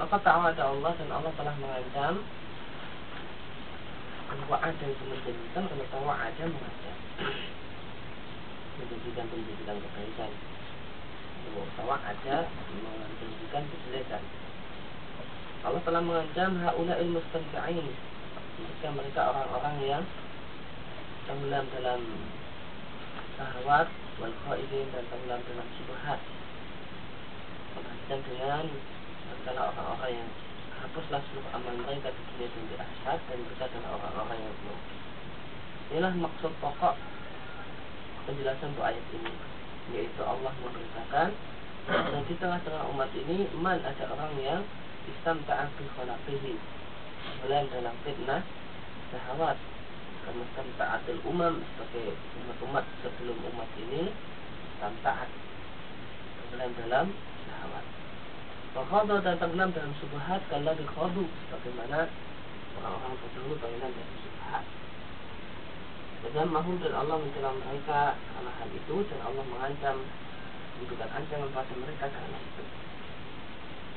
maka ta'ala Allah dan Allah telah mengancam. Wa'ada itu menjanjikan kalau tawa'ada mengancam. Menjanjikan pendidikan kebaikan. Tawa'ada menjanjikan kejelekan. Allah telah mengancam haula'il mustamfi'in jika mereka orang-orang yang tenggelam dalam sahwat wal khaidin dan tenggelam dalam syubhat. Perhatikan dengan adalah orang-orang yang hapuslah seluruh amal mereka di dunia dan di akhirat dan mereka adalah orang-orang yang belum. Inilah maksud pokok penjelasan untuk ayat ini yaitu Allah memberitakan dan di tengah-tengah umat ini man ada orang yang Islam taat bi khalaqihi dalam fitnah syahwat karena Islam taatil umam sebagai umat-umat sebelum umat ini Islam taat dalam syahwat Wakhodo dan tenggelam dalam subhat kalau dikhodu bagaimana orang-orang terdahulu tenggelam dalam subhat. Dan mahum dan Allah mencela mereka karena hal itu dan Allah mengancam memberikan ancaman pada mereka karena itu.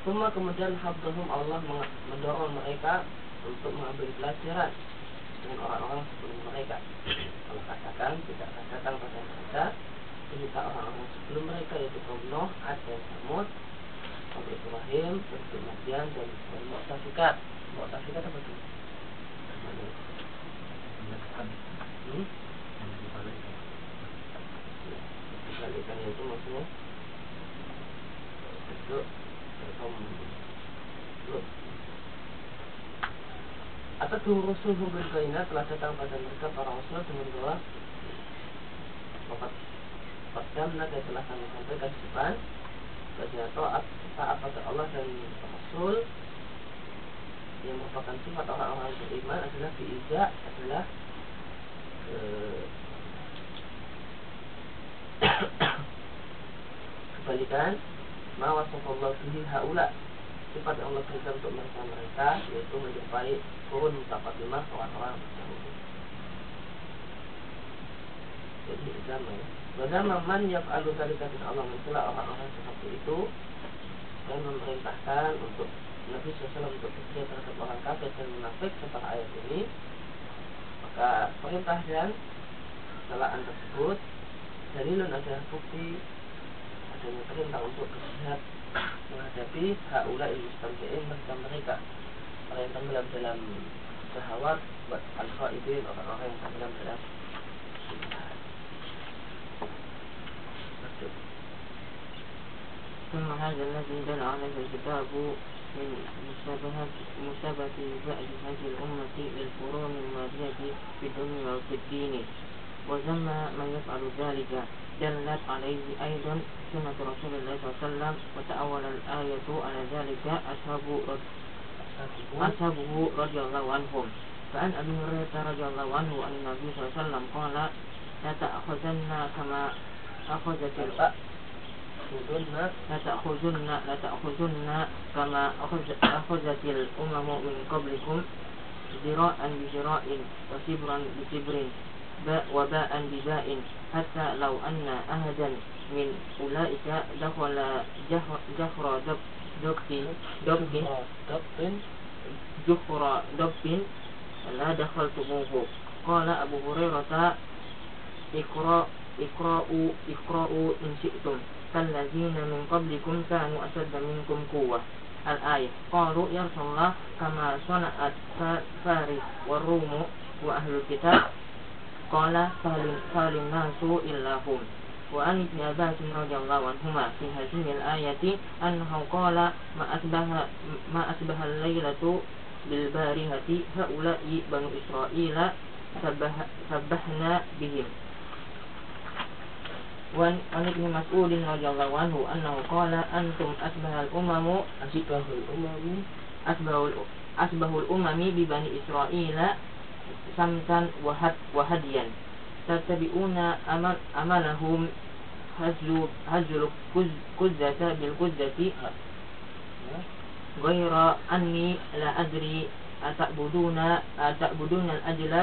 Semua kemudian habdahum Allah mendorong mereka untuk mengambil pelajaran dengan orang-orang sebelum mereka. Allah katakan tidak akan datang pada mereka cerita orang-orang sebelum mereka yaitu kaum Nuh, Ad dan Samud Ibrahim, Madian dan Mu'tafikat. Mu'tafikat apa itu? Hmm? Itu maksudnya Lut. Atau Rasul bil telah datang pada mereka para rasul dengan dua Wakat Padam telah kami sampaikan di depan Bagi taat taat pada Allah dan Rasul yang merupakan sifat orang-orang beriman adalah diijak adalah eh, kebalikan. Mawasafallahu bihi haula. Sifat yang Allah berikan untuk mereka mereka yaitu menjumpai kurun lima orang-orang terdahulu jadi zaman Bagaimana man yang alu tadi kata Allah mencela orang-orang seperti itu dan memerintahkan untuk Nabi SAW untuk bersedia terhadap orang kafir dan munafik setelah ayat ini. Maka perintah dan celaan tersebut dalilun adalah bukti adanya perintah untuk berjihad menghadapi haula mustamji'in mereka mereka orang yang tenggelam dalam syahwat al-khaidin orang-orang yang tenggelam dalam ثم هذا الذي دل عليه الكتاب من مشابهة بعض هذه الأمة للقرون الماضية في الدنيا وفي الدين. وذم من يفعل ذلك. دلت عليه أيضا سنة رسول الله صلى الله عليه وسلم وتأول الآية على ذلك أصحاب أصحابه رضي الله عنهم. فعن أبي هريرة رضي الله عنه أن النبي صلى الله عليه وسلم قال لا تأخذن كما أخذت لتأخذن لتأخذن كما أخذت الأمم من قبلكم ذراء بذراء وسبرا بسبر وباء بباء حتى لو أن أحدا من أولئك دخل جحر دب دبت دبت جحر دب لا دخلتموه. قال أبو هريرة اقرأ اقرأوا إقرأوا إن شئتم. كالذين من قبلكم كانوا أشد منكم قوة الآية قالوا يا رسول الله كما صنعت فارس والروم وأهل الكتاب قال فهل الناس إلا هم وعن ابن عباس رضي الله عنهما في هذه الآية أنه قال ما أشبه ما أشبه الليلة بالبارهة هؤلاء بنو إسرائيل سبحنا بهم وعن ابن مسعود رضي الله عنه أنه قال أنتم أشبه الأمم أشبه الأمم أشبه أشبه الأمم ببني إسرائيل سمتا وهديا. تتبعون أملهم هزل هزل كزة بالكزة. غير أني لا أدري أتعبدون أتعبدون الأجل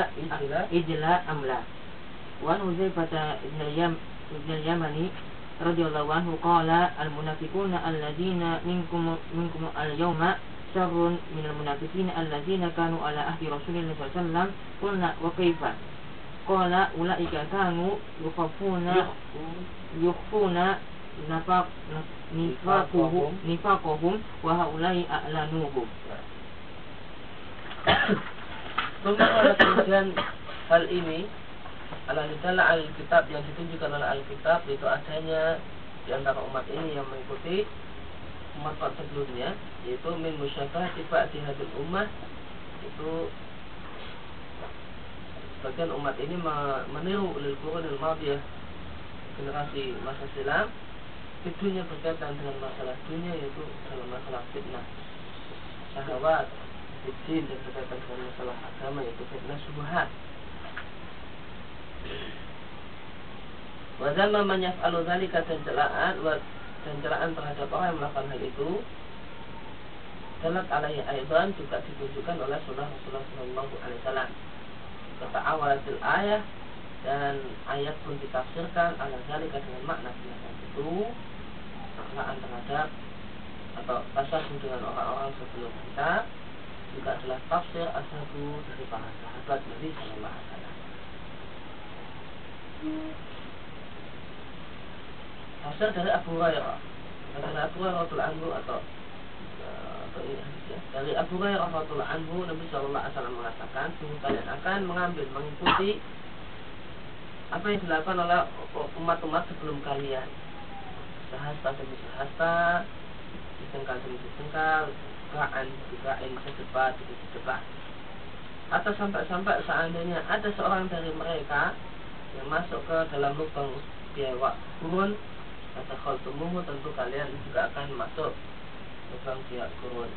إجل أم لا. وعن حذيفة بن اليمني رضي الله عنه قال المنافقون الذين منكم منكم اليوم شر من المنافقين الذين كانوا على عهد رسول الله صلى الله عليه وسلم. قلنا وكيف؟ قال أولئك كانوا يخفون يخفون نفاقهم. نفاقهم وهؤلاء أعلنوهم. kemudian hal ini adalah Alkitab yang ditunjukkan oleh Alkitab itu adanya di antara umat ini yang mengikuti umat sebelumnya yaitu min musyabah tiba di hadil ummah itu sebagian umat ini meniru lil qurunil madiyah generasi masa silam dunia berkaitan dengan masalah dunia yaitu dalam masalah fitnah. Syahwat din dan berkaitan dengan masalah agama yaitu fitnah subhat Wazama manyaf'alu dzalika dan celaan dan celaan terhadap orang yang melakukan hal itu Dalat alaihi aidan juga ditunjukkan oleh Rasulullah Sallallahu Alaihi Wasallam. Kata awalatil ayah dan ayat pun ditafsirkan ala zalika dengan makna semacam itu celaan terhadap atau tasyabuh dengan orang-orang sebelum kita juga adalah tafsir ashabu dari para sahabat Nabi Sallallahu Alaihi Wasallam. Tafsir dari Abu Hurairah. Dari Abu Hurairah anhu atau atau ini. Dari Abu Hurairah radhiyallahu anhu Nabi Shallallahu alaihi wasallam mengatakan, "Sungguh kalian akan mengambil mengikuti apa yang dilakukan oleh umat-umat sebelum kalian. Sehasta demi sehasta, disengkal demi disengkal, bukaan bukaan sedebat demi sedebat. Atau sampai-sampai seandainya ada seorang dari mereka yang masuk ke dalam lubang biawak kurun kata khaltumuhu tentu kalian juga akan masuk lubang biawak kurun.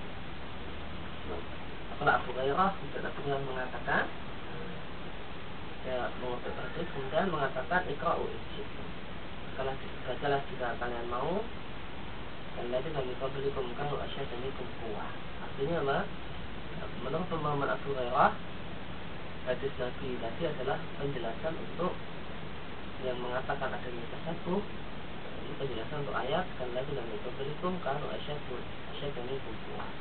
Apalah Abu Hurairah dan mengatakan ya mengutip hadis kemudian mengatakan ikra'u kalau bacalah jika kalian mau dan nanti kami berikan kalau asyad dan kuah artinya apa? Menurut pemahaman Abu Hurairah hadis Nabi tadi adalah penjelasan untuk yang mengatakan adanya tasawuf ini penjelasan untuk ayat kan lagi dan berikum kalau asyad asyad dan kuah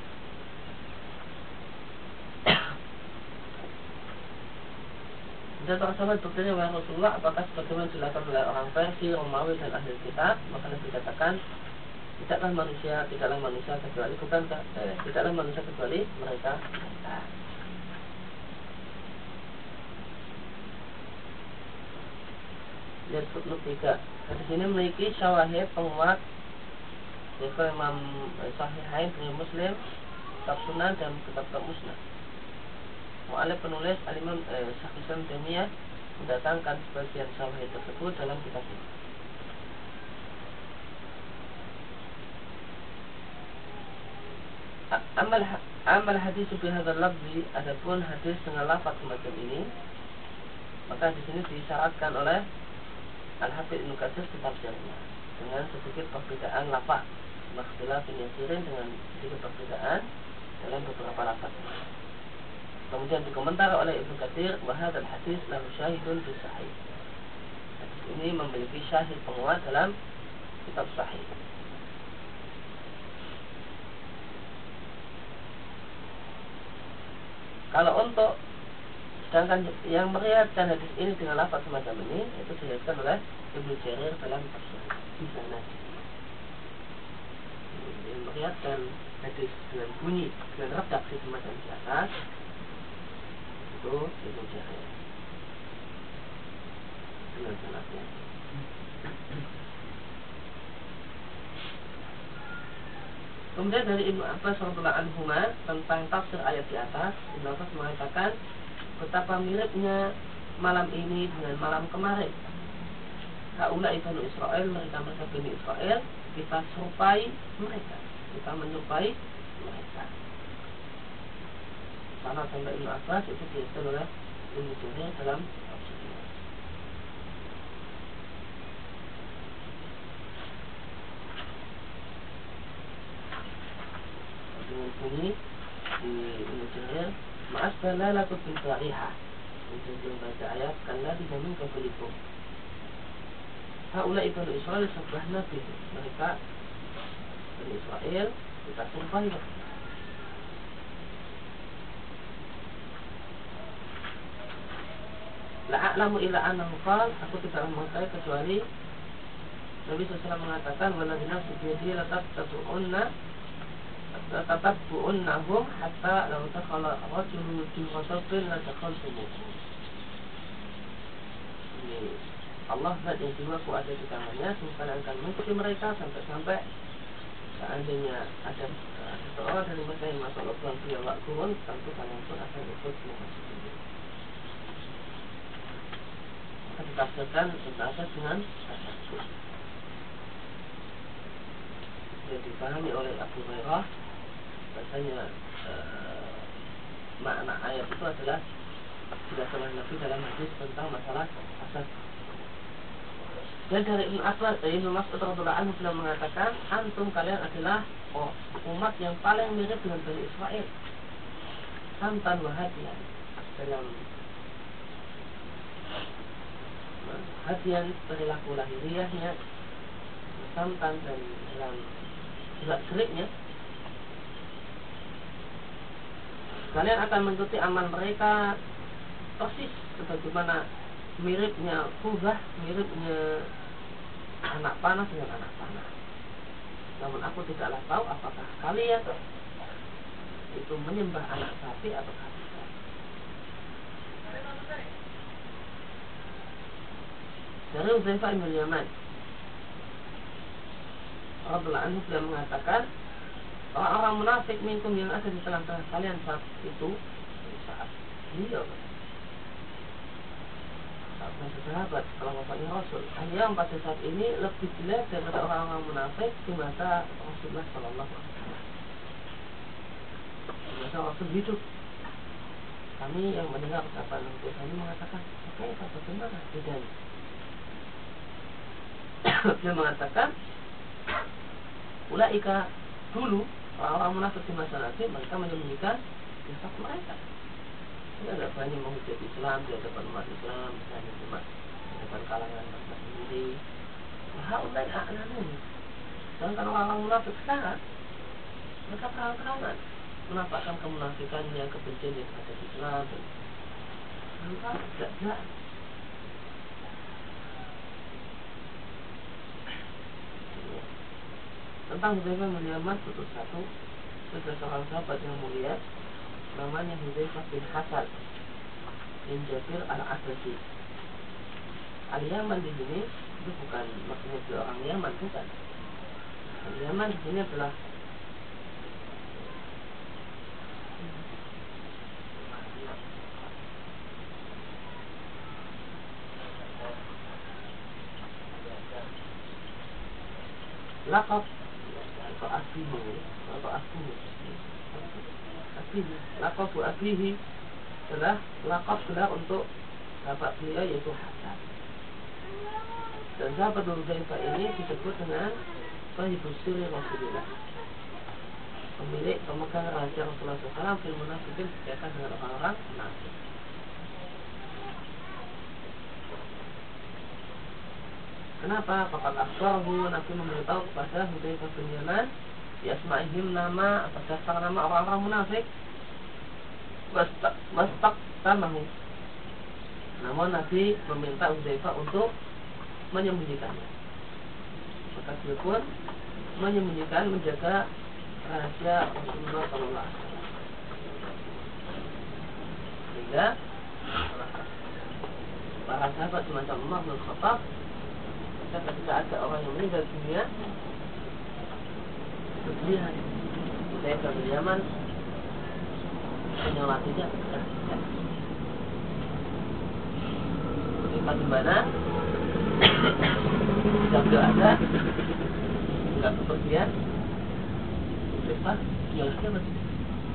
Dan para sahabat bertanya kepada Rasulullah apakah sebagaimana dilakukan oleh orang Persia, Romawi dan ahli kitab? Maka Nabi katakan tidaklah manusia tidaklah manusia kecuali bukan eh, tidaklah manusia kecuali mereka Lihat footnote 3 Hadis ini memiliki syawahid penguat Yaitu Imam Sahihain dengan Muslim Kitab Sunan dan Kitab Musnad Mu'alif penulis Alimam eh, Syekh Islam Demiyah mendatangkan sebagian syawahid tersebut dalam kitab ini. Amal amal hadis fi hadzal lafzi adapun hadis dengan lafaz semacam ini maka di sini disyaratkan oleh Al-Hafidh Ibnu Katsir tafsirnya dengan sedikit perbedaan lafaz maksilah yasirin dengan sedikit perbedaan dalam beberapa lafaz. Kemudian dikomentar oleh Ibnu Katsir bahwa hadis lalu syahidun di sahih. Hadis ini memiliki syahid penguat dalam kitab sahih. kalau untuk sedangkan yang meriwayatkan hadis ini dengan lafaz semacam ini itu diriwayatkan oleh Ibnu Jarir dalam di sana yang meriwayatkan hadis dengan bunyi dengan redaksi semacam di atas itu Ibnu Jarir. Dengan sanadnya Kemudian dari Ibnu Abbas radhiyallahu anhu tentang tafsir ayat di atas, Ibnu Abbas mengatakan betapa miripnya malam ini dengan malam kemarin. Haula ibnu Israel, mereka mereka bani Israel, kita serupai mereka, kita menyerupai mereka. Sana sampai Ibnu Abbas itu dijelaskan oleh Ibnu Jarir dalam bunyi di Ibnu Maaf karena laku binsariha Untuk membaca ayat Kalla dijamin kebelikum Haula ibnu Israel sebelah Nabi. Mereka Bani Israel Kita sumpah La'a'lamu ila annahu qal Aku tidak mengetahui kecuali Nabi SAW mengatakan Waladina subhidi latak tatu'unna tetap bu'unnahum hatta lau takhala rajulu di ghasabin la Allah zat yang jiwaku ada di tangannya Semoga akan mengikuti mereka sampai-sampai Seandainya ada seseorang dari mereka yang masuk lubang dia wak turun Tentu kalian pun akan ikut memasuki Maka ditafsirkan tentang dengan Yang dipahami oleh Abu Hurairah Bahasanya uh, makna ayat itu adalah tidak oleh Nabi dalam hadis tentang masalah asas. Dan dari Ibn Abbas, dari Ibn Mas'ud radhiyallahu anhu mengatakan, antum kalian adalah oh, umat yang paling mirip dengan Bani Israel. Santan wahadian dalam hadian perilaku lahiriahnya santan dan dalam gerak geriknya kalian akan mengikuti amal mereka persis sebagaimana miripnya kubah, miripnya anak panah dengan anak panah. Namun aku tidaklah tahu apakah kalian itu menyembah anak sapi atau tidak. Dari Uzaifah bin Yaman Rabbullah anhu beliau mengatakan orang-orang munafik minkum yang ada di tengah-tengah kalian saat itu saat beliau saat masa sahabat kalau bapaknya Rasul. Hanya pada saat ini lebih jelek daripada orang-orang munafik di masa Rasulullah Shallallahu Alaihi Wasallam. Masa Rasul hidup. Kami yang mendengar ucapan Nabi kami mengatakan oke okay, bagaimana bedanya beliau mengatakan Ulaika dulu orang-orang munafik di masa Nabi mereka menyembunyikan jasad mereka. Tidak berani menghujat Islam di hadapan umat Islam misalnya cuma di hadapan kalangan mereka sendiri. Nah ulai a'lamun sedangkan orang-orang munafik sekarang mereka terang-terangan menampakkan kemunafikannya kebencian yang ada di Islam. Dan mereka tidak jelas tentang Hudzaifah bin Yaman putus satu ada seorang sahabat yang mulia namanya Hudzaifah bin Hasan bin Jabir al Asasi al Yaman di sini itu bukan maksudnya dia orang Yaman bukan. Al Yaman di sini adalah lakab aslimu atau aslimu aslimu lakabu aslihi adalah lakab gelar untuk bapak beliau yaitu Hasan. Dan sahabat Nurzaifah ini disebut dengan Sahibus Siri Rasulullah pemilik pemegang rahasia Rasulullah SAW fil munafikin berkaitan dengan orang-orang munafik. Kenapa? Fakat akhbarhu Nabi memberitahu kepada Hudzaifah bin Yaman Yasma'ihim nama atas dasar nama orang-orang munafik wastak wastak tamahu. Namun Nabi meminta Hudzaifah untuk menyembunyikannya. Maka dia pun menyembunyikan, menjaga rahasia Rasulullah Sallallahu. Sehingga para sahabat semacam Umar bin Khattab ketika ada orang yang meninggal dunia berlebihan saya ke Yaman menyolatinya tempat di mana? Sambil ada. Nggak kepergian. Lepas nyolatnya masih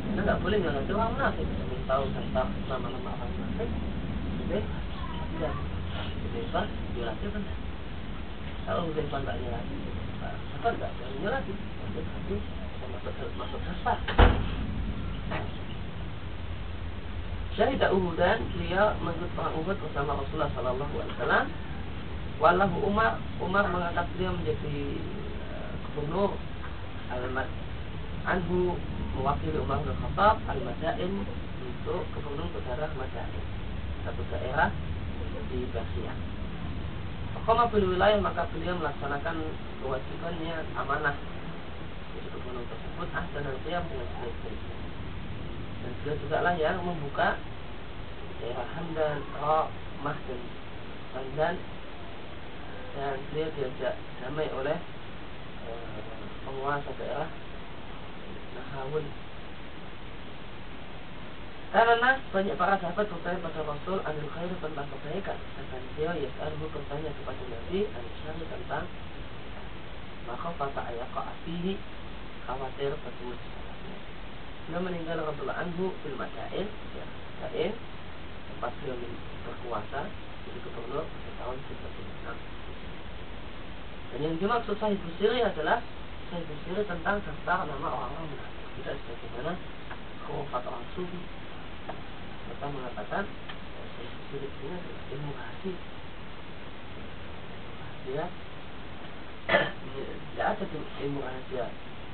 karena nggak boleh nyolatnya orang munafik tahu tentang nama-nama orang munafik jadi tidak Lepas nyolatnya benar kalau Lepas nggak nyolati apa nggak nyolati nanti masuk Uhudan dia mengikut perang Uhud bersama Rasulullah Sallallahu Alaihi Wasallam. Umar Umar mengangkat beliau menjadi uh, gubernur Al-Mad Anhu mewakili Umar bin Khattab Al-Madain untuk gubernur ke daerah Madain satu daerah di Persia. Koma wilayah maka beliau melaksanakan kewajibannya amanah gubernur tersebut ah dan dengan sebaik-baiknya dan beliau juga lah yang membuka daerah Hamdan, Ra, Mah dan Hamdan dan beliau diajak damai oleh e, penguasa daerah Nahawun. Karena banyak para sahabat bertanya pada Rasul anil khair tentang kebaikan? Dan beliau yas'alhu bertanya kepada Nabi anil syari tentang maka kata ayat afihi khawatir bertemu beliau meninggal Rasulullah anhu fil Madain ya, Madain tempat beliau berkuasa jadi gubernur pada tahun 36 dan yang dimaksud sahih busiri adalah sahih busiri tentang daftar nama orang-orang munafik tidak sebagaimana khurafat orang sufi. Mereka mengatakan sahih busiri ini adalah ilmu rahasia rahasia tidak ada ilmu rahasia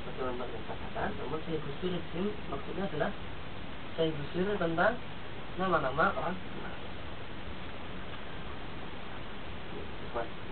Rasulullah yang katakan namun saya gusur di sini maksudnya adalah saya gusur tentang nama-nama orang Terima.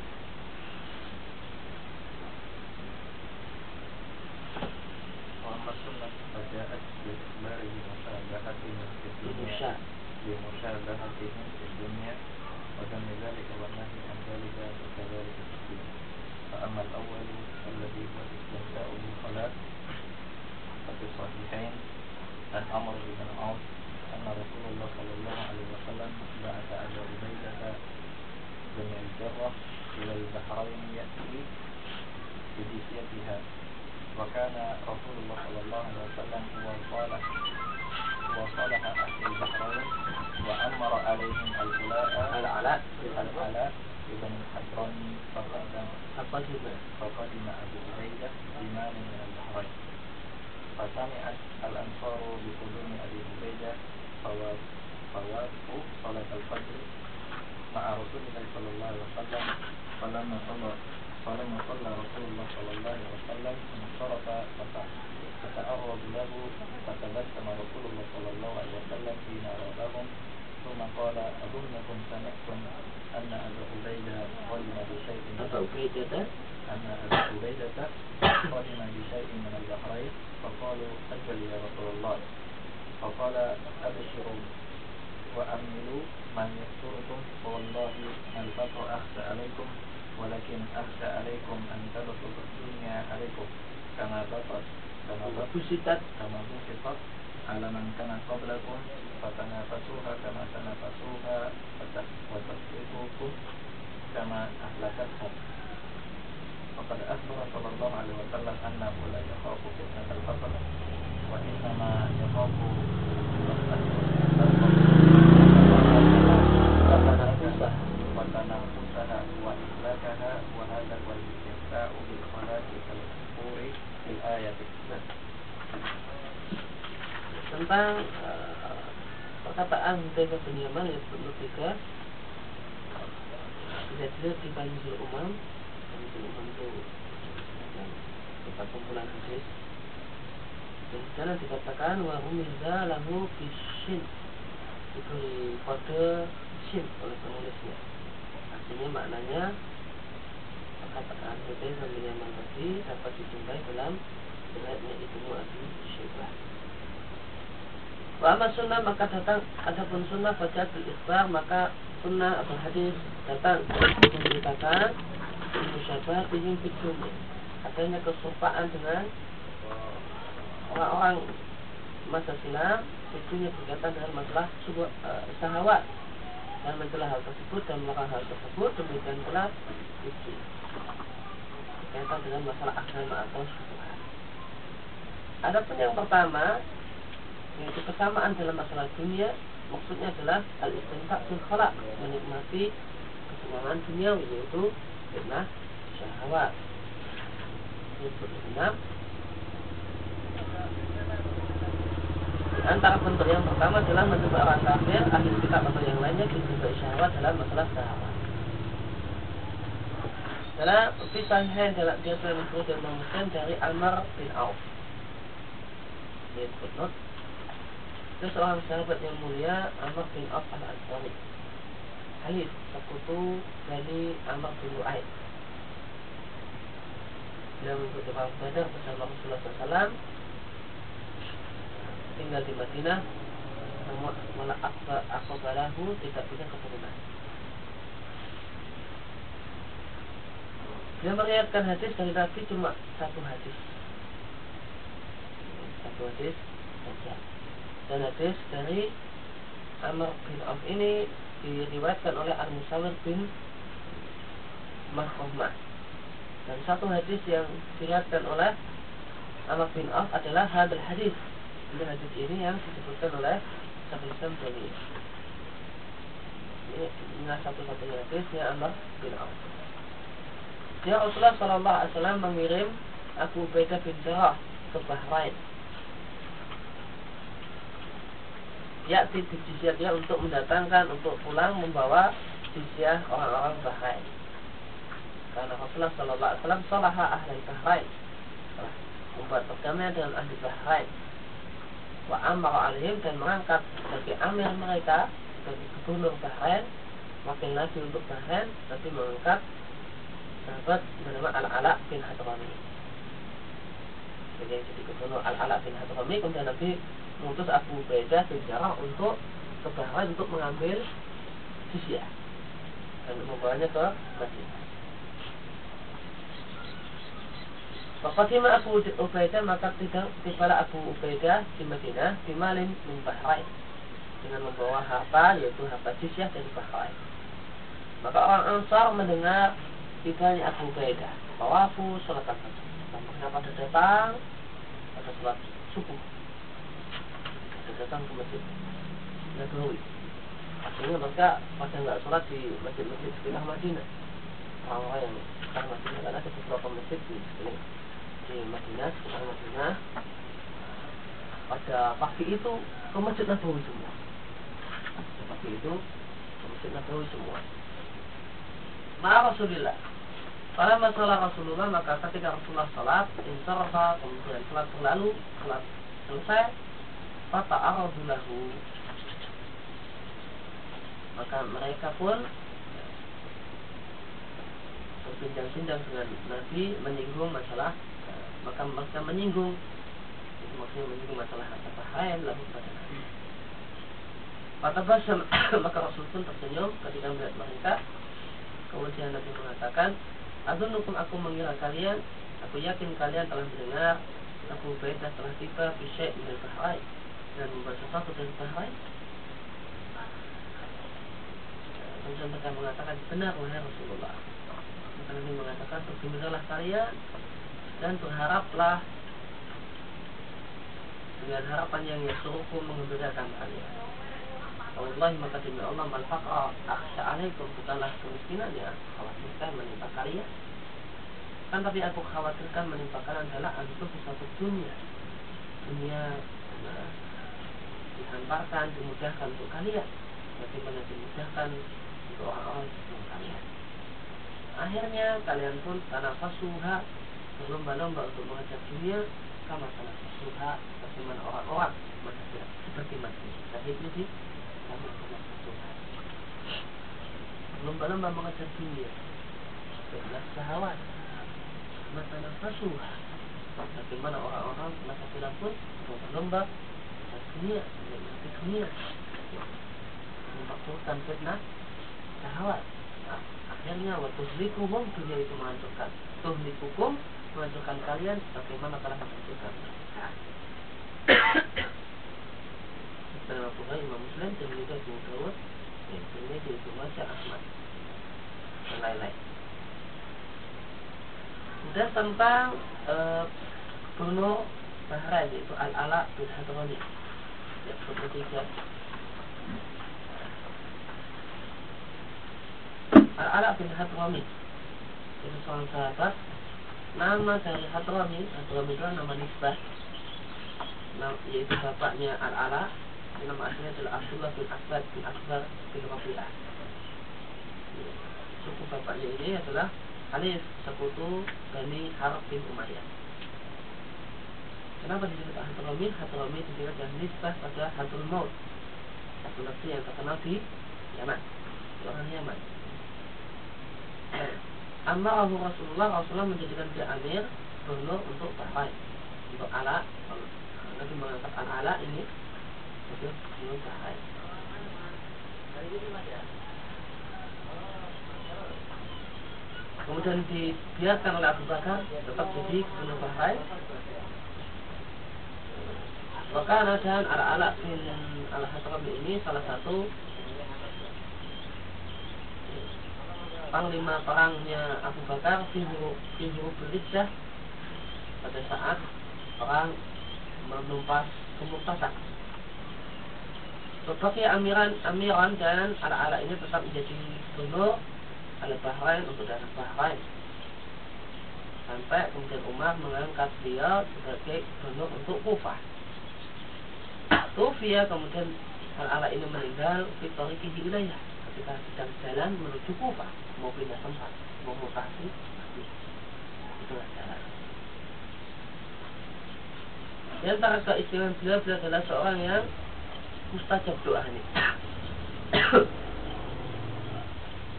فقال أبشروا وأملوا من يستركم فوالله ما الفقر أخشى عليكم ولكن أخشى عليكم أن تبسط الدنيا عليكم كما بسط كما بسطت كما بسطت على من كان قبلكم فتنافسوها كما تنافسوها وتسلكوكم كما أهلكتهم وقد أخبر صلى الله عليه وسلم أنه لا يخاف فتنة الفقر وإنما يخاف tentang uh, perkataan Hudayfa bin Yaman yang sebelum tiga kejadian di Banjir Umam Banjir Umam itu ya, tempat kumpulan hadis dan sana dikatakan wa humiza lahu fishin diberi kode shin oleh penulisnya. Artinya maknanya perkataan Hudayr bin Yaman tadi dapat dijumpai dalam riwayatnya Ibnu Abi Syaibah Wa amma sunnah maka datang. Adapun sunnah baca bil ikhbar maka sunnah atau hadis datang. Memberitakan musyabah bihim fitunya adanya keserupaan dengan orang-orang masa silam itunya berkaitan dengan masalah sebuah uh, sahawat dan mencela hal tersebut dan melakukan hal tersebut demikian pula itu berkaitan dengan masalah agama atau syubhat. Adapun yang pertama yaitu kesamaan dalam masalah dunia maksudnya adalah al istinfak fil khalaq menikmati kesenangan dunia yaitu fitnah syahwat. Yaitu enam di antara bentuk yang pertama adalah mencoba orang kafir ahli kitab atau yang lainnya mencoba syahwat dalam masalah syahwat dalam pisahnya dalam dia telah disebut dari Amr bin Auf. Dia footnote itu seorang sahabat yang mulia Amr bin Auf al-Ansari. Halif sekutu dari Amr bin Lu'aid Dia mengikuti perang Badar bersama Rasulullah SAW tinggal di Madinah namun malah akobalahu tidak punya keturunan. Dia meriatkan hadis dari Nabi cuma satu hadis. Satu hadis saja. Dan hadis dari Amr bin Auf ini diriwayatkan oleh Al-Musawir bin Mahkumah dan satu hadis yang diriwayatkan oleh Amr bin Auf adalah hadis ini hadis ini yang disebutkan oleh Syaikhul Islam ini ini satu-satunya hadisnya Amr bin Auf. Ya Rasulullah Sallallahu Alaihi Wasallam mengirim Abu Ubaidah bin Jarrah ke Bahrain. Ya jizyah dia untuk mendatangkan untuk pulang membawa jizyah orang-orang Bahrain. Karena Rasulullah Sallallahu Alaihi Wasallam salaha ahli Bahrain. Membuat perdamaian dengan ahli Bahrain wa amara alaihim dan mengangkat sebagai amir mereka sebagai gubernur Bahrain wakil nabi untuk Bahrain tapi mengangkat sahabat bernama Al-Ala bin Hadrami jadi jadi gubernur Al-Ala bin Hadrami kemudian Nabi mengutus Abu Ubaidah bin Jarrah untuk ke Bahrain untuk mengambil jizyah dan membawanya ke Madinah. Fakadima Abu Ubaidah maka tibalah Abu Ubaidah di Madinah di Malin min dengan membawa harta yaitu harta jizyah dari Bahrain. Maka orang Ansar mendengar tibanya Abu Ubaidah. Tawafu sholat al-fajr. Kenapa pada datang pada sholat subuh datang ke masjid Nabawi akhirnya mereka pada nggak sholat di masjid-masjid sekitar Madinah orang-orang yang sekitar Madinah kan ada beberapa masjid di sekeliling di Madinah. Sekitar Madinah pada pagi itu ke masjid Nabawi semua. Pada pagi itu ke masjid Nabawi semua. Maaf Rasulullah pada masalah Rasulullah maka ketika Rasulullah sholat insarafa kemudian sholat berlalu sholat selesai fata'aradulahu maka mereka pun berbincang-bincang dengan Nabi menyinggung masalah maka mereka menyinggung. Itu maksudnya menyinggung masalah harta bahaya lalu pada Nabi. Basam maka Rasul pun tersenyum ketika melihat mereka. Kemudian Nabi mengatakan Adunukum aku mengira kalian Aku yakin kalian telah mendengar Aku Ubaidah telah tiba Bisyai min al dan membuat sesuatu dari Bahrain. Kemudian mereka mengatakan benar wahai Rasulullah. Maka Nabi mengatakan bergembiralah kalian dan berharaplah dengan harapan yang yasuruku mengembirakan kalian. Allah maka demi Allah mal faqa akhsha alaikum bukanlah kemiskinan yang khawatirkan menimpa kalian. Kan tapi aku khawatirkan menimpa kalian adalah antum satu dunia. Dunia nah, dihantarkan, dimudahkan untuk kalian. Bagaimana dimudahkan untuk orang-orang kalian? Akhirnya kalian pun karena fasuha berlomba-lomba untuk mengejar dunia kama salah suha bagaimana orang-orang masa silam seperti mati tadi itu sih kama salah suha lomba-lomba mengejar dunia adalah sahawat masa nafasuha bagaimana orang-orang masa silam pun lomba-lomba mengejar dunia menikmati dunia. Memakmurkan fitnah syahwat nah, akhirnya waktu tuhlikumum dunia itu menghancurkan. Tuhlikukum menghancurkan kalian bagaimana telah menghancurkan Setelah Bukhari Imam Muslim dan juga Abu Dawud dan ini di Majah Ahmad. Dan lain-lain. Kemudian tentang uh, bunuh Bahrain yaitu Al-Ala bin Hadrami. Yang ketiga. Al-Ala bin Hadrami. Ini seorang sahabat Nama dari Hadrami Hadrami itu nama nisbah. Yaitu bapaknya Al-Ala. Nama aslinya adalah Abdullah bin Akbar bin Akbar bin Rafi'ah Suku bapaknya ini adalah Alif sekutu Bani Harab bin Umayyah. Kenapa disebut Hadrami? Hadrami disebut dengan nisbah pada Hadrul Maut. Satu negeri yang terkenal di Yaman. Orang Yaman Amarahu Rasulullah Rasulullah menjadikan dia amir Gubernur untuk Bahrain Untuk ala Nabi mengangkat al-ala ini Untuk gubernur Bahrain Kemudian dibiarkan oleh Abu Bakar Tetap jadi gubernur Bahrain Wakana dan ala-ala bin al-Hadrami ini salah satu panglima perangnya Abu Bakar Fihu Berijah pada saat perang menumpas kemurtasan. Berbagai amiran, amiran dan ala-ala ini tetap menjadi gubernur ala Bahrain untuk daerah Bahrain. Sampai kemudian Umar mengangkat dia sebagai gubernur untuk Kufah. Tufia kemudian ala-ala ini meninggal Fitoriki wilayah ketika sedang jalan menuju Kufah mau pindah tempat mau mutasi itulah jalan. Di antara keistimewaan beliau beliau adalah seorang yang mustajab doa ini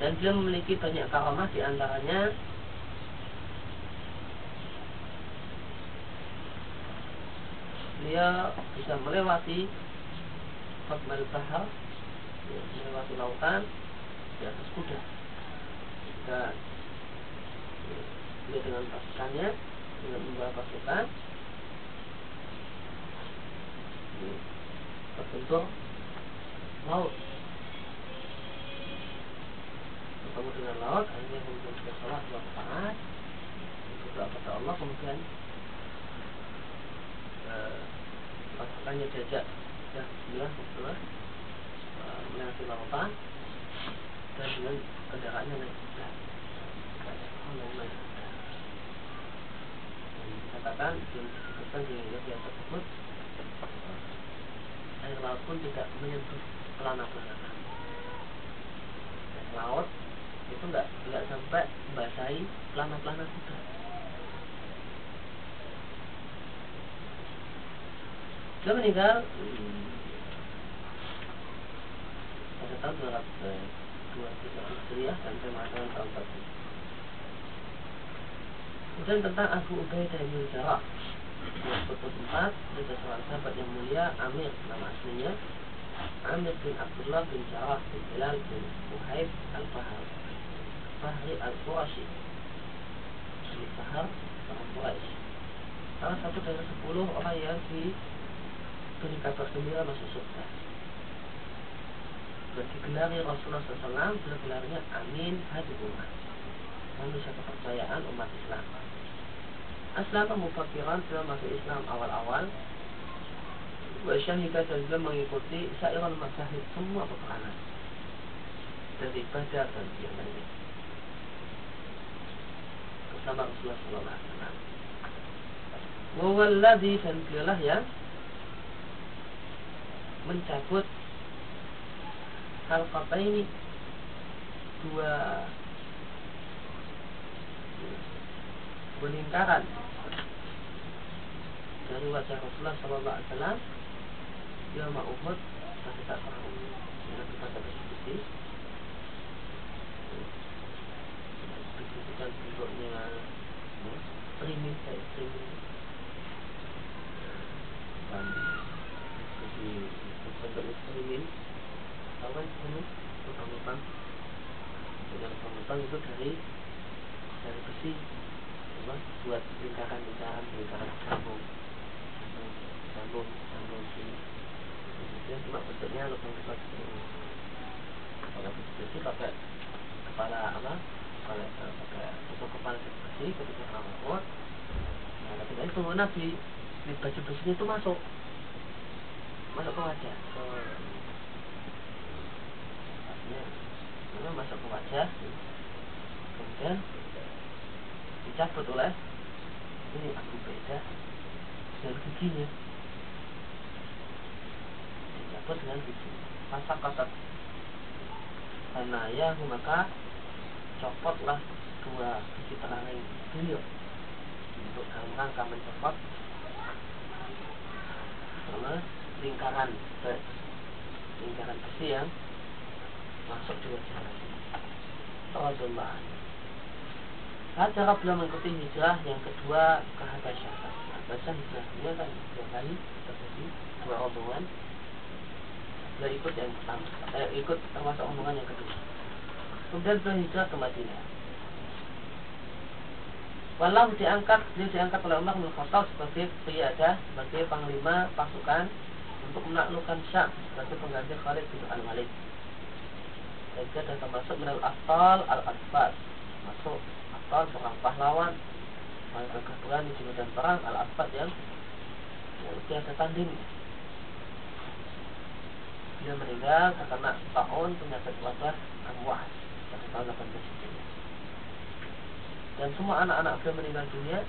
dan beliau memiliki banyak karamah di antaranya. Beliau bisa melewati Fatmal Bahar melewati lautan di atas kuda. Dan dia dengan pasukannya dengan membawa pasukan. Terbentur laut. Bertemu dengan laut akhirnya kemudian dia sholat dua rakaat. Berdoa kepada Allah kemudian eh, pasukannya diajak ya bila setelah melewati lautan dan dengan kendaraannya naik kuda yang yang disebutkan di riwayat tersebut air laut pun tidak menyentuh pelana-pelana air laut itu enggak enggak sampai membasahi pelana-pelana kuda dia meninggal pada tahun 200 Hijriah saya mengatakan tahun tersebut. Kemudian tentang Abu Ubaidah bin Jarrah yang empat juga seorang sahabat yang mulia Amir nama aslinya Amir bin Abdullah bin Jarrah bin Bilal bin Uhaib al-Fahar Fahri al-Qurashi Bin Fahar orang Quraisy salah satu dari sepuluh orang yang diberi kabar gembira masuk surga digelari Rasulullah SAW bergelarnya Amin Hadi Umat manusia kepercayaan umat Islam. Aslam mufakiran dalam masuk Islam awal-awal. Wa syahidah dan juga mengikuti sa'iran masahid semua peperangan. Dari Badar dan yang bersama Rasulullah Wasallam. Wawalladhi dan dialah yang mencabut halqata ini dua lingkaran dari wajah Rasulullah Sallallahu Alaihi Wasallam Yom Uhud pada saat perang Uhud yang berkata besi-besi besi itu kan bentuknya ya, trimin dan besi bentuknya trimin kan trimin lubang-lubang dengan lubang-lubang itu dari dari besi apa buat lingkaran lingkaran lingkaran sambung sambung sambung sini. Kemudian cuma bentuknya lubang-lubang seperti ini kalau besi pakai kepala apa pakai pakai tutup kepala besi ketika Uhud nah ketika itu Nabi di baju besinya itu masuk. Masuk ke wajah. ke artinya mana masuk ke wajah kemudian dicabut oleh ini Abu Beda dengan giginya. Dicabut dengan gigi. Masa kotak karena ya maka copotlah dua gigi terakhir beliau untuk dalam rangka mencopot sama lingkaran be- lingkaran besi yang masuk di wajah Nabi. Nah, cara beliau mengikuti hijrah yang kedua ke Habasyah. Habasyah hijrahnya kan dua kali terjadi dua rombongan. Beliau ikut yang pertama, eh, ikut termasuk rombongan yang kedua. Kemudian beliau hijrah ke Madinah. Walau diangkat, beliau diangkat oleh Umar bin Khattab sebagai piyada, sebagai panglima pasukan untuk menaklukkan Syam sebagai pengganti Khalid bin Al-Walid. Dan dia adalah termasuk minal asal al-asfar Masuk asal seorang pahlawan. Gagah berani di medan perang al-asfar yang Yang tiada tanding Dia meninggal terkena tahun penyakit wabah Amwas pada tahun 18 Hijriah. Dan semua anak-anak beliau meninggal dunia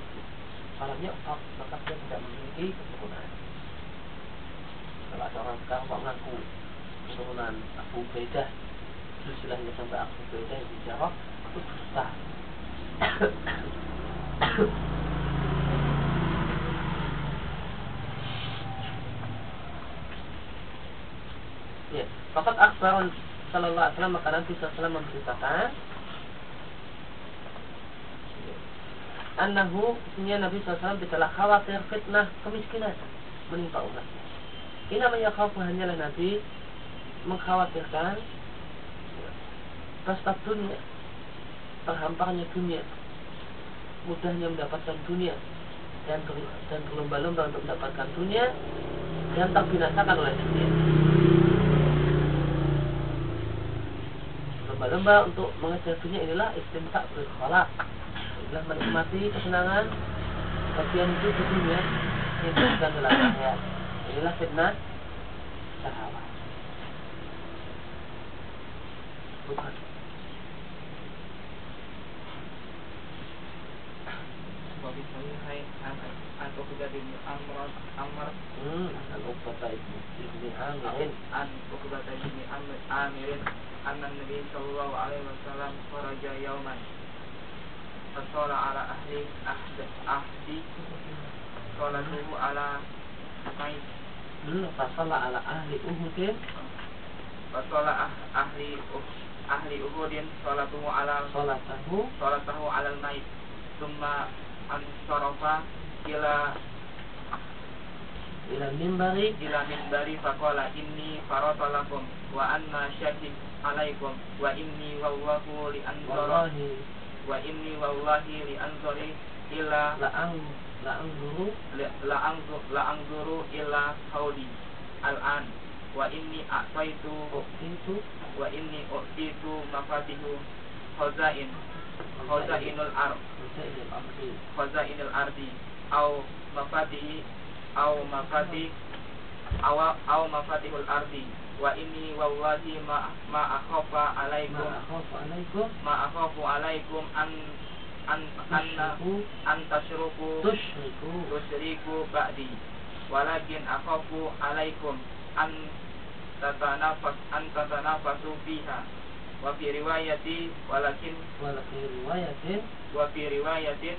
Malamnya maka dia tidak memiliki keturunan. Kalau ada orang sekarang kok ngaku keturunan Abu Ubaidah silsilahnya sampai aku beda dijawab dusta ya fakat akhbar sallallahu alaihi wasallam maka Nabi sallallahu memberitakan Annahu Sesungguhnya Nabi SAW tidaklah khawatir fitnah kemiskinan Menimpa umatnya. Ini namanya khawatir hanyalah Nabi Mengkhawatirkan pesta dunia terhamparnya dunia mudahnya mendapatkan dunia dan dan berlomba-lomba untuk mendapatkan dunia dan terbinasakan oleh dunia. Lomba-lomba untuk mengejar dunia inilah istimtak berkholak inilah menikmati kesenangan bagian itu di dunia ini bukan dalam akhirat inilah fitnah syahwat bukan فصار على أهل أحد أحد صلاته على ميت Hmm, fasala ala ahli Uhudin فصلى أه- أهل أه- أهل أهود صلاته على salatahu صلاته على الميت ثم al-sarafa ila ila mimbari. ila mimbari faqala inni faratalakum wa anna syahid alaikum wa inni wallahu li anzarahi wa inni wallahi li anzari ila la ang la angzuru. la angzu la angzuru ila haudi al-an wa inni aqaitu itu wa inni uqitu mafatihu khazain khazainul ar khazainul ardi. Au mafati, au mafati au au mafatihul ardi. Wa inni wallahi ma ma akhafa alaikum ma akhafu alaikum an an anna an tashruku tushriku. tushriku ba'di. Walakin akhafu alaikum an tatanafas an tatanafasu fiha wa fi riwayati walakin walakin riwayatin. Wa fi riwayatin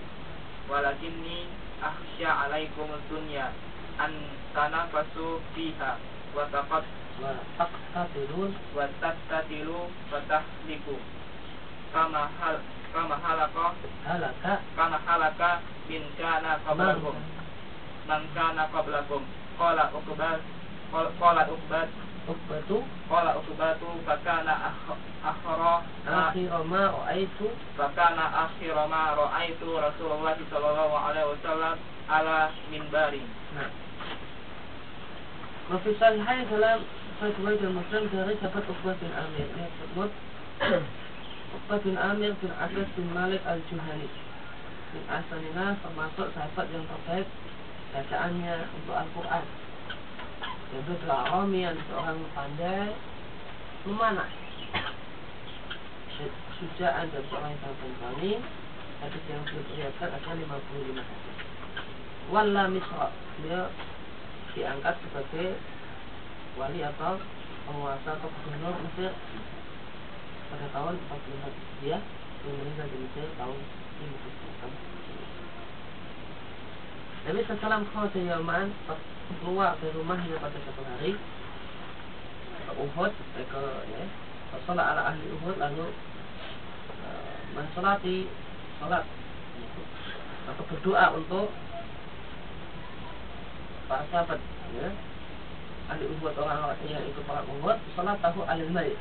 walakinni akhsya alaikum dunya an tanafasu fiha wa taqat wa taqtatilun. wa taqtatilu wa tahliku kama hal kama halaka halaka. kama halaka min kana qablakum. Man kana qablakum. Qala uqbal qala uqbal ukbatu qala uqbatu fakana akhra akhir ma ra'aitu. fakana akhir ma ra'aitu Rasulullah sallallahu alaihi wasallam ala minbari. Nah. Wa fi sahihain dalam Sahih dan Muslim dari sahabat Uqbah bin Amir. Ini tersebut Uqbah bin Amir bin Abbas bin Malik al-Juhani. Bin Asanina termasuk sahabat yang terbaik bacaannya untuk Al-Quran Yaitu adalah Rami yang seorang pandai. Memanah Sujaan dan seorang yang sangat berani Hadis yang diperlihatkan ada 55 hadis Walla Misra. Dia diangkat sebagai wali atau penguasa atau gubernur Mesir pada tahun 44 dia yang di Mesir tahun 50 Nabi Sallam khawat Yaman keluar dari rumahnya pada satu hari ke Uhud eh, ke ya, Salat ala ahli Uhud lalu uh, mensolati salat atau berdoa untuk para sahabat ya ahli Uhud orang-orang yang ikut para Uhud salat tahu alil mayit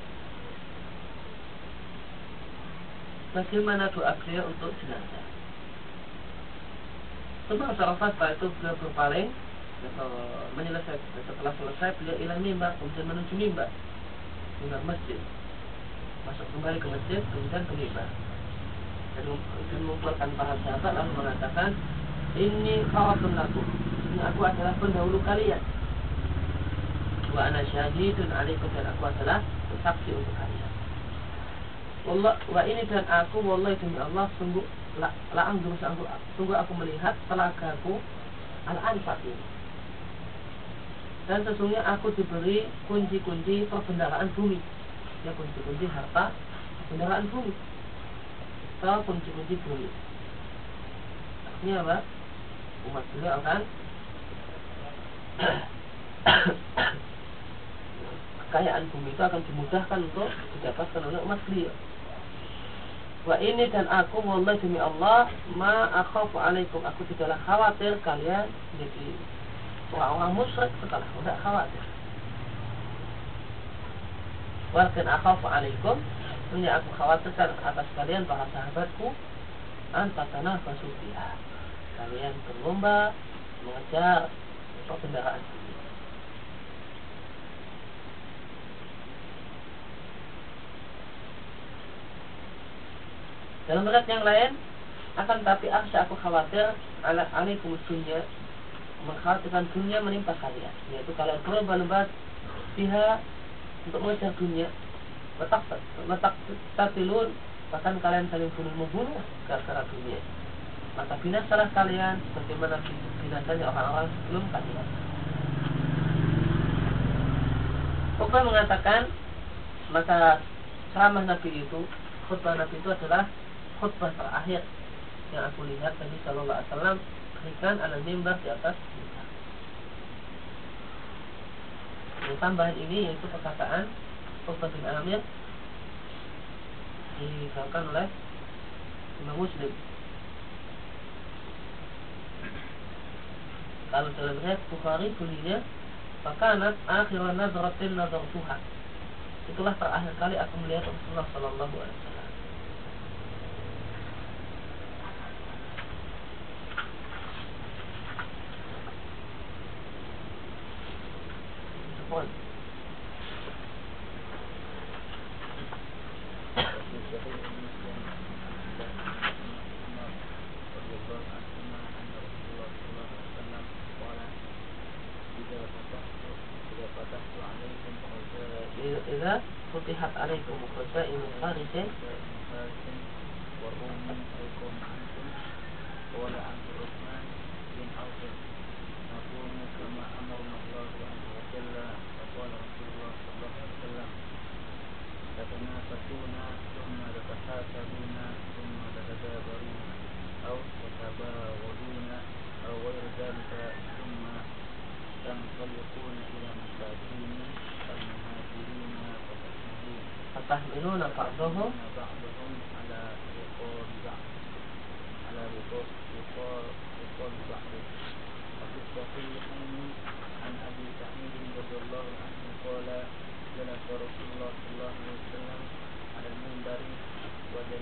bagaimana doa beliau untuk jenazah? Sebab Sarafat setelah itu beliau berpaling menyelesaikan setelah selesai beliau ilang mimbar kemudian menuju mimbar. Mimbar masjid. Masuk kembali ke masjid kemudian ke mimbar. Dan mengumpulkan para sahabat lalu mengatakan ini khawatir lakum ini aku adalah pendahulu kalian. Wa ana syahidun alaikum dan aku adalah saksi untuk kalian. Allah wa ini dan aku wallahi demi Allah sungguh la, la sungguh, aku melihat telagaku al-an saat ini dan sesungguhnya aku diberi kunci-kunci perbendaraan bumi. Ya kunci-kunci harta perbendaraan bumi. Atau kunci-kunci bumi. Artinya apa? Umat beliau akan kekayaan bumi itu akan dimudahkan untuk didapatkan oleh umat beliau. Wa ini dan aku wallahi demi Allah ma akhafu alaikum. Aku tidaklah khawatir kalian jadi orang-orang musyrik setelah tidak khawatir. Walakin akhafu alaikum punya aku khawatirkan atas kalian para sahabatku antatana basufiha. Kalian berlomba mengejar perbendaharaan dunia. Dalam berat yang lain akan tapi aku khawatir ala alaikum dunia mengkhawatirkan dunia menimpa kalian. Yaitu kalian berlomba-lomba pihak untuk mengejar dunia. Letak letak tatilun bahkan kalian saling bunuh membunuh gara-gara dunia. Maka binasalah kalian bagaimana binasanya orang-orang sebelum kalian. Pokoknya mengatakan maka ceramah Nabi itu khutbah Nabi itu adalah khutbah terakhir yang aku lihat Nabi Shallallahu Alaihi Wasallam berikan ala mimbar di atas mimbar. Tambahan ini yaitu perkataan khutbah bin Amir dibawakan oleh Imam Muslim. Kalau dalam riwayat Bukhari bunyinya Fakanat akhiran nazratin nazartuha Itulah terakhir kali aku melihat Rasulullah Sallallahu Alaihi Wasallam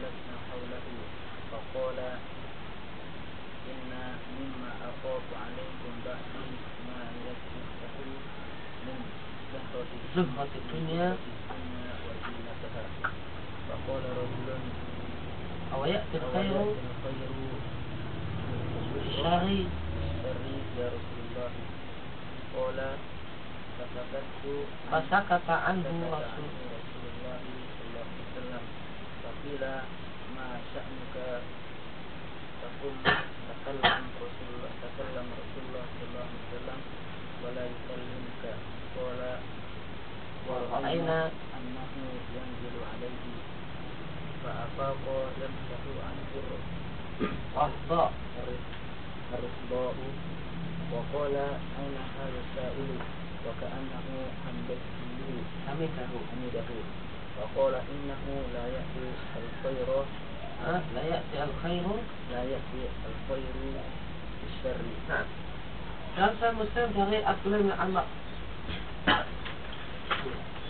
وجلسنا حوله فقال إن مما أخاف عليكم بعدي ما يكفه من زهرة الدنيا وزينتها فقال رجل أو يأتي الخير الشر يا رسول الله. قال فسكت عنه رسول الله فقيل ما شأنك تقول تكلم رسول الله تكلم رسول الله صلى الله عليه وسلم ولا يكلمك قال ورأينا أنه ينزل عليه فأفاق يمسح عنه أفضاء الرصداء وقال أين هذا السائل وكأنه حمده حمده حمده وقال إنه لا يأتي الخير لا يأتي الخير لا يأتي الخير الشر. نعم. كان سام مسلم جري أكل من الماء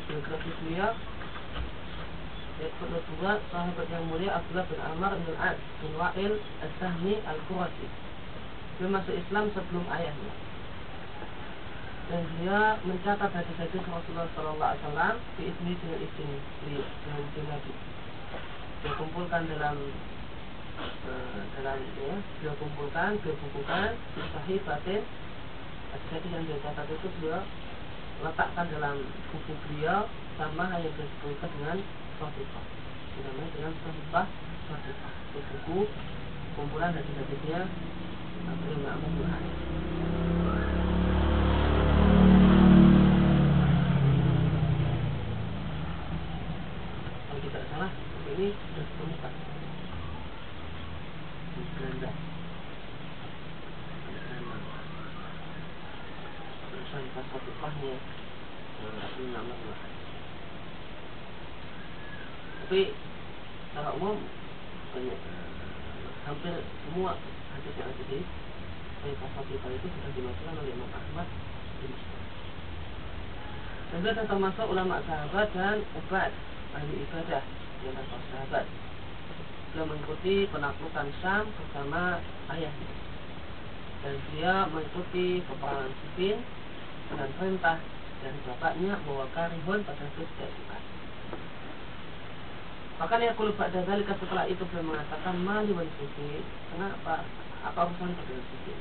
الكتابية يقول تبع صاحب الجمهورية أكل من أمر من العاد من وائل السهمي الكواتي في مسجد إسلام sebelum ayahnya. آية. Dan dia mencatat hadis-hadis Rasulullah Sallallahu Alaihi Wasallam di ismi dengan ismi dengan Nabi. Dia kumpulkan dalam eh, dalam ya, beliau kumpulkan, beliau bukukan sahih batin. Jadi yang dia catat itu beliau letakkan dalam buku beliau sama yang disebutkan dengan Sahifah dinamanya dengan Sahifah Sahifah buku kumpulan hadis-hadisnya Abdul Ma'amud bin Ali kalau tidak salah ini sudah ditemukan di Belanda tulisan Sahifahnya Abdul Ma'amud bin Ali tapi secara umum banyak eh, hampir semua hadis yang ada di Sahifah Sahifah itu sudah dimasukkan oleh Imam Ahmad bin Muslim. Dan beliau termasuk ulama sahabat dan obat ahli ibadah yang sahabat. Beliau mengikuti penaklukan Syam bersama ayahnya. Dan dia mengikuti peperangan Siffin dengan perintah dari bapaknya bahwa karihun pada tidak suka. Makanya aku lupa dari setelah itu beliau mengatakan mali wal. Kenapa? Apa urusan pada Siffin?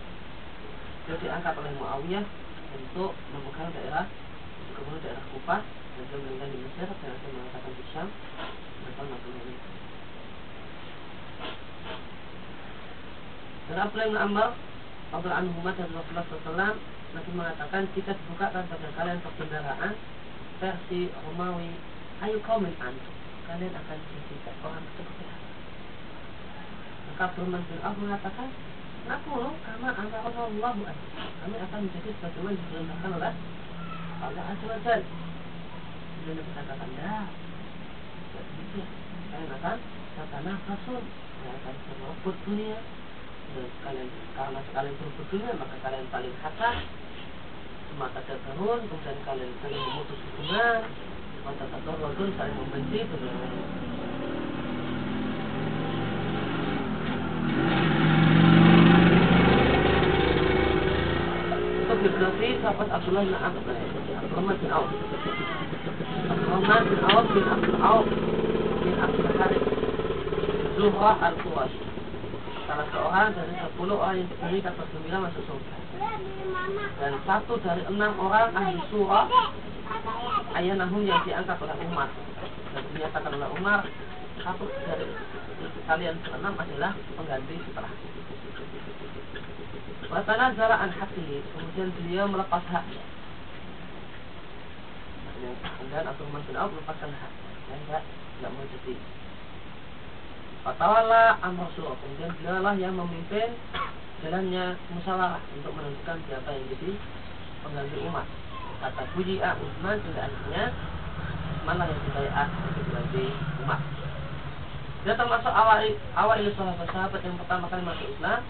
Dia diangkat oleh Muawiyah untuk memegang daerah kemudian daerah Kufah dia meninggal di Mesir saya mengatakan di tahun 65 dan Abdullah bin Amr Abdullah anhu dan Rasulullah SAW Nabi mengatakan jika dibukakan pada kalian perbendaraan versi Romawi. Ayo komen antum kalian akan jadi orang seperti apa maka Abdurrahman bin Auf mengatakan Aku antara Allah kami akan menjadi sebagaimana diperintahkan oleh Allah Azza wa. Nabi katakan, ya, tidak begitu. Kalian akan katana fasun, kalian akan berebut dunia. Dan kalian, karena sekalian berebut dunia, maka kalian paling hasad. Semata terun, kemudian kalian saling memutus hubungan. Mata tatorrodun saling membenci, biografi sahabat Abdullah bin Amr Abdurrahman bin Abdurrahman bin Auf bin Abdul Auf bin Abdul Harith Zuhra al-Qurashi Salah seorang dari sepuluh orang yang kata sembilan masuk surga Dan satu dari enam orang ahli surah Ayah Nahum yang diangkat oleh Umar. Dan dinyatakan oleh Umar Satu dari kalian keenam adalah pengganti setelah. Watana zaraan hati Kemudian beliau melepas haknya Kemudian Abdurrahman bin Auf melepaskan hak. Ya enggak, enggak mau jadi. Fatawala Amr Rasulullah. Kemudian beliau lah yang memimpin jalannya musyawarah untuk menentukan siapa yang jadi pengganti umat. Kata A. Utsman tidak artinya mana yang A untuk pengganti umat. Dia termasuk awal awal sahabat sahabat yang pertama kali masuk Islam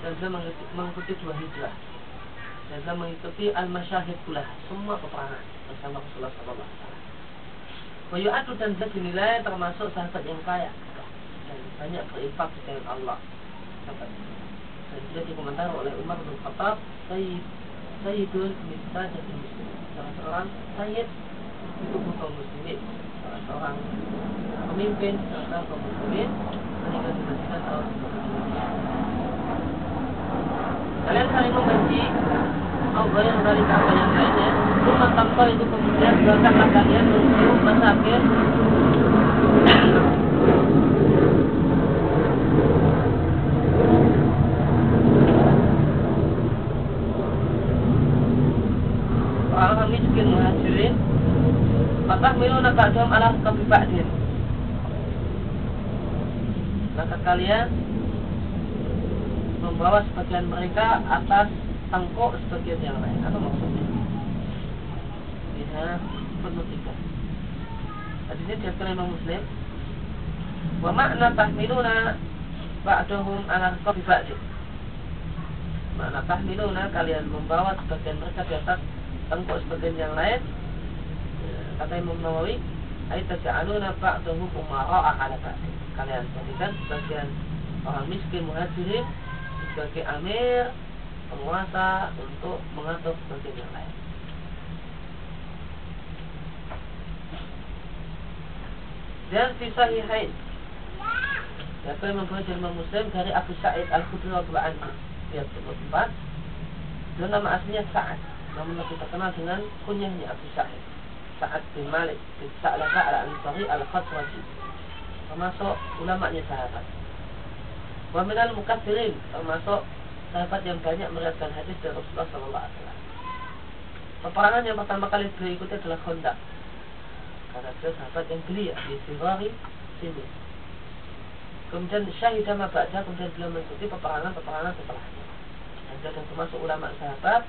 dan dia mengikuti, mengikuti dua hijrah dan mengikuti al masyahid pula semua peperangan bersama Rasulullah Sallallahu Alaihi Wasallam. Dan dia dinilai termasuk sahabat yang kaya dan banyak berinfak di jalan Allah. Dan dia dikomentar oleh Umar bin Khattab Sayyid Sayyidun min Sajid Muslim Salah seorang Sayyid itu kaum muslimin Salah seorang pemimpin serta kaum muslimin meninggal di tahun Kalian saling membenci. Allah yang dari apa yang lainnya. Rumah tanpa itu kemudian Biarkanlah kalian menuju masa akhir Orang miskin muhajirin Fatah miluna ba'dhum ala kafi ba'din Maka kalian membawa sebagian mereka atas tangkok sebagian yang lain. Apa maksudnya? Ya, penuh tiga. Tadi ini dia Imam Muslim. Wa makna tahmiluna ba'dahum ala qabi ba'din. Makna tahmiluna kalian membawa sebagian mereka di atas tangkok sebagian yang lain. Ya, kata Imam Nawawi, ayat taj'aluna ba'dahum umara'a ala ba'din. Kalian jadikan sebagian orang miskin muhajirin sebagai amir penguasa untuk mengatur sebagian yang lain. Dan fi sahihain Yaitu yang mempunyai Imam Muslim dari Abu Sa'id Al-Khudri Radhiyallahu anhu. Ya, tempat. Dan nama aslinya Sa'ad. Namun lebih terkenal dengan kunyahnya Abu Sa'id. Sa'ad bin Malik bin Sa'laka al-Ansari al-Khadraji. Termasuk ulamanya sahabat. Wa minal mukatsirin termasuk sahabat yang banyak meriwayatkan hadis dari Rasulullah sallallahu alaihi wasallam. Peperangan yang pertama kali ikuti adalah Khandaq. Karena dia sahabat yang belia di Sirari sini. Kemudian Syahidah Mabada kemudian beliau mengikuti peperangan-peperangan setelahnya. Dan dan termasuk ulama sahabat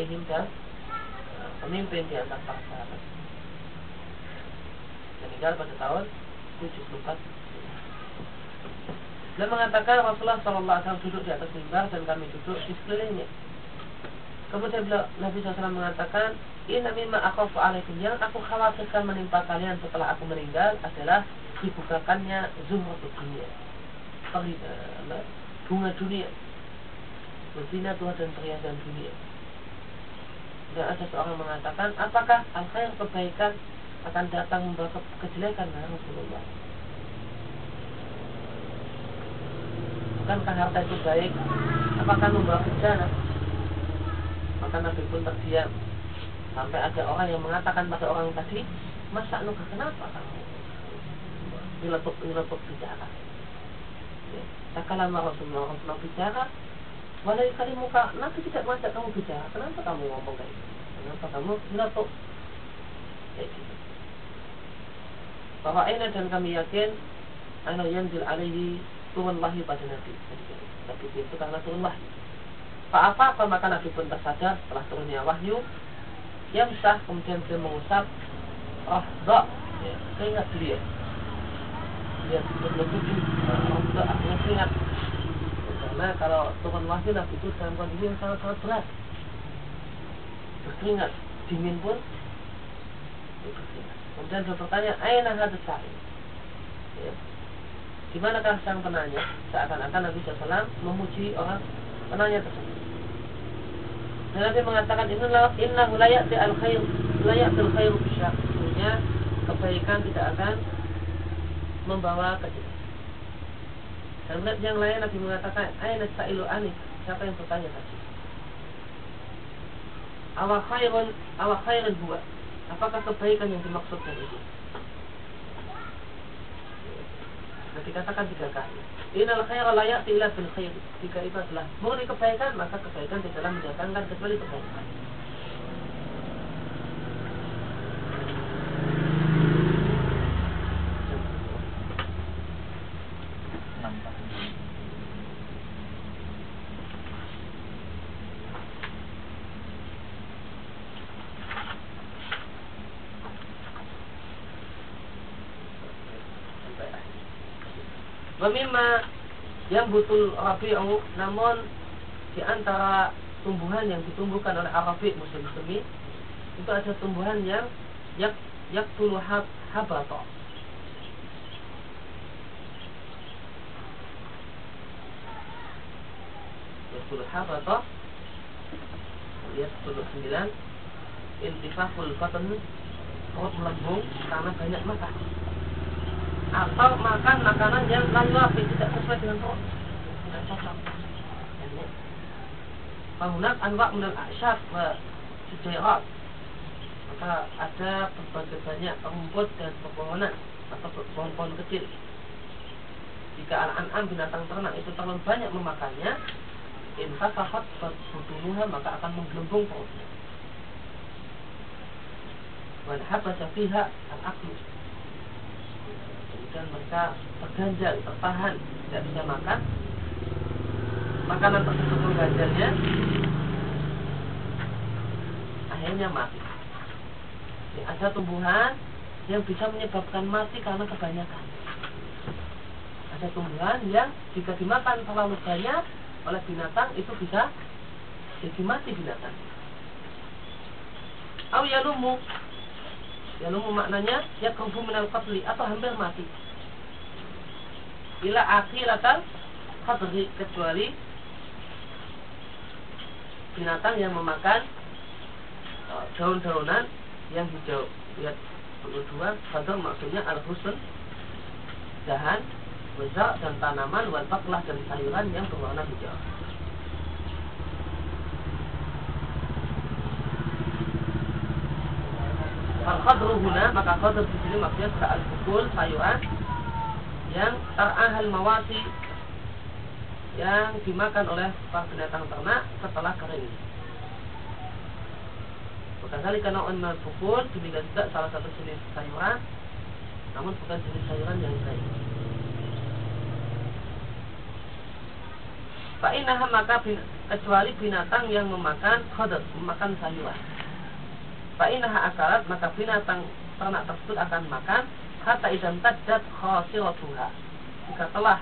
ihim dan uh, pemimpin di antara para sahabat. Meninggal pada tahun 74 dan mengatakan Rasulullah SAW duduk di atas mimbar dan kami duduk di sekelilingnya. Kemudian Nabi SAW mengatakan, Ini mimma akhafu alaikum yang aku khawatirkan menimpa kalian setelah aku meninggal adalah dibukakannya zumrah dunia. Eh, bunga dunia. Berzina Tuhan dan perhiasan dunia. Dan ada seorang mengatakan, apakah al-khair kebaikan akan datang membawa kejelekan ya Rasulullah? Bukankah harta itu baik. Apakah membawa bencana maka Nabi pun terdiam. Sampai ada orang yang mengatakan pada orang tadi masa nuka kenapa kamu? Nyeletuk nyeletuk bicara ya. tak kalah Rasulullah Rasulullah bicara Walau kali muka Nabi tidak mengajak kamu bicara? Kenapa kamu ngomong kayak Kenapa kamu Kayak gitu. Bahwa ini dan kami yakin Anak yang alaihi turun wahyu pada Nabi. Nabi itu karena turun wahyu. Apa apa maka Nabi pun tersadar setelah turunnya wahyu. Yang sah kemudian dia mengusap rohdo ya, keringat beliau. Dia bertujuh rohdo artinya keringat. Karena kalau turun wahyu Nabi itu dalam kondisi yang sangat sangat berat. Berkeringat, dingin pun Kemudian dia bertanya, Aina hadis sa'in? Ya, di manakah sang penanya? Seakan-akan Nabi SAW memuji orang penanya tersebut. Dan Nabi mengatakan inna layak di al khair layak al khair. Sesungguhnya kebaikan tidak akan membawa kejelekan. Dan melihat yang lain Nabi mengatakan Aina sa'ilu anik Siapa yang bertanya tadi Awal khairun Awal khairun buat Apakah kebaikan yang dimaksudkan itu Nah, dikatakan tiga kali. Innal khaira la ya'ti illa bil khair. Jika itu adalah murni kebaikan, maka kebaikan tidaklah mendatangkan kecuali kebaikan. Wamima yang butul rabi'u namun di antara tumbuhan yang ditumbuhkan oleh Arabi musim semi itu ada tumbuhan yang yak yak hab habata yak habata sepuluh sembilan intifahul cotton perut melembung karena banyak makan atau makan makanan yang lalu tidak sesuai dengan perut tidak cocok. Fahunak anwa minal asyaf wa maka ada berbagai banyak rumput dan pepohonan atau pohon-pohon kecil. Jika anak-anak binatang ternak itu terlalu banyak memakannya intasahat butunuha maka akan menggelembung perutnya. Wan habasa fiha al-aklu kemudian mereka terganjal, tertahan, tidak bisa makan. Makanan tersebut mengganjalnya akhirnya mati. Ya, ada tumbuhan yang bisa menyebabkan mati karena kebanyakan. Ada tumbuhan yang jika dimakan terlalu banyak oleh binatang itu bisa jadi mati binatang. Au yalumu Yalumu maknanya ya kubu minal qatli atau hampir mati. Ila akhiratal khadri kecuali binatang yang memakan uh, daun-daunan yang hijau. Lihat dua khadr maksudnya al husn dahan besar dan tanaman waklah dan sayuran yang berwarna hijau Al khadru huna maka khadr di sini maksudnya al bukul sayuran yang tar'ahal mawasi yang dimakan oleh para binatang ternak setelah kering. Bukan karena onmal bukul demikian juga salah satu jenis sayuran, namun bukan jenis sayuran yang lain. Fa'inaha maka bin, kecuali binatang yang memakan khodot, memakan sayuran. Fa'inaha akarat maka binatang ternak tersebut akan makan hatta idan tajat khasiratuha. Jika telah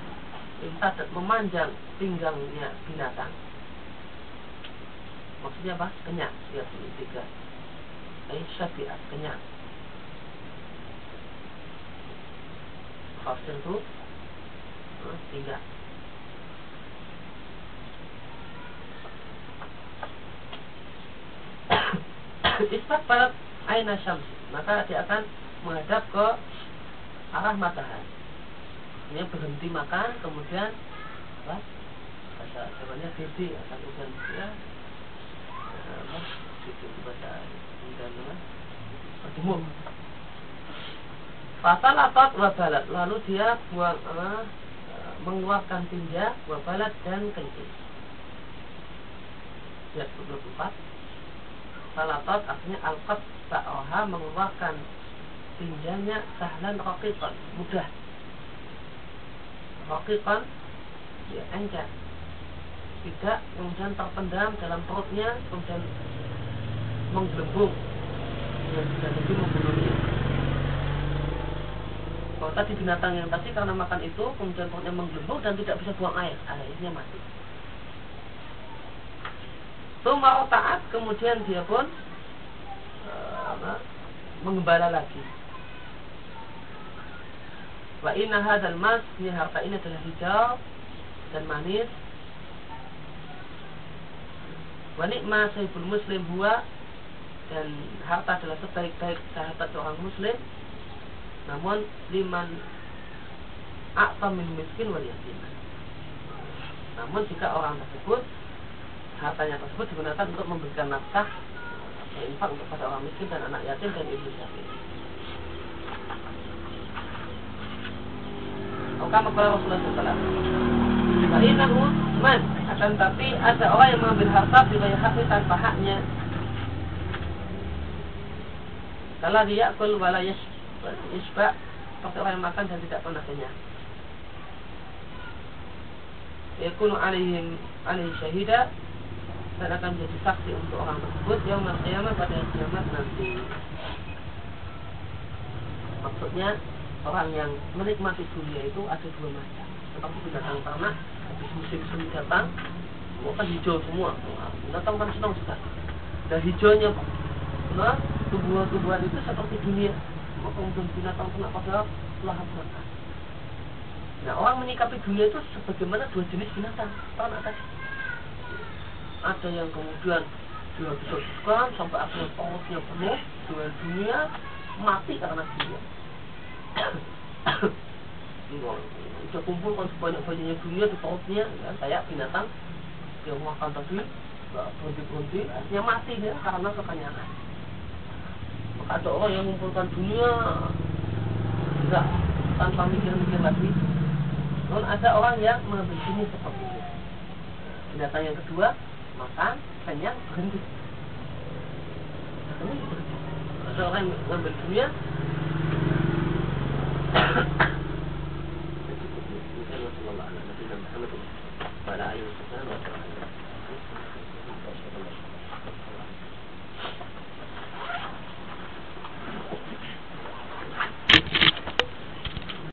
intadat memanjang pinggangnya binatang. Maksudnya apa? kenyang. Lihat ini tiga ini syafiat kenyang. Khasir itu eh, pinggang Isbat pada aina syams maka dia akan menghadap ke arah matahari. Ini berhenti makan, kemudian apa? Bahasa Jawanya gede akan kemudian ya apa? Gitu bahasa apa? Berjemur. Pasal atau wabalat lalu dia buang apa? mengeluarkan tinja, wabalat dan kencing. Ya, 24 Salatot artinya alqat sa'oha mengeluarkan tinjanya sahlan raqiqan mudah. Raqiqan ya encer tidak kemudian terpendam dalam perutnya kemudian menggelembung. Yang tidak lebih membunuhnya kalau tadi binatang yang tadi karena makan itu kemudian perutnya menggelembung dan tidak bisa buang air. Akhirnya mati Tumau taat kemudian dia pun uh, mengembala lagi. Wa inna hadal mas Ini harta ini adalah hijau Dan manis. Wa ni'ma sahibul muslim huwa Dan harta adalah sebaik-baik sahabat seorang muslim. Namun liman A'ta min miskin wal yatim. Namun jika orang tersebut Hartanya tersebut digunakan untuk memberikan nafkah Infak untuk pada orang miskin dan anak yatim dan ibu yatim Maka kepada Rasulullah SAW. Fa'inahu man akan tapi ada orang yang mengambil harta bighairi haknya tanpa haknya. Kalau dia kul wala yasba seperti orang yang makan dan tidak pernah kenyang. Yakunu alaihim alaihi syahida dan akan menjadi saksi untuk orang tersebut yang kiamat pada kiamat nanti. Maksudnya orang yang menikmati dunia itu ada dua macam. Apa binatang tanah habis musim semi datang semua kan hijau semua. Binatang kan senang sekali dan hijaunya nah tumbuhan-tumbuhan itu seperti dunia. Maka kemudian binatang kena pada lahap makan nah orang menyikapi dunia itu sebagaimana dua jenis binatang. Tanah tadi ada yang kemudian dia bisa suka sampai akhirnya perutnya penuh dengan dunia mati karena dunia udah kumpul kan sebanyak banyaknya dunia di perutnya ya, kayak binatang yang makan tadi nggak berhenti berhenti akhirnya mati dia karena kekenyangan. Maka ada orang yang mengumpulkan dunia tidak tanpa mikir-mikir lagi. Namun ada orang yang mengambil dunia seperti itu binatang yang kedua makan kenyang berhenti ada orang yang mengambil dunia Mungkin Rasulullah Nabi Muhammad pada ayat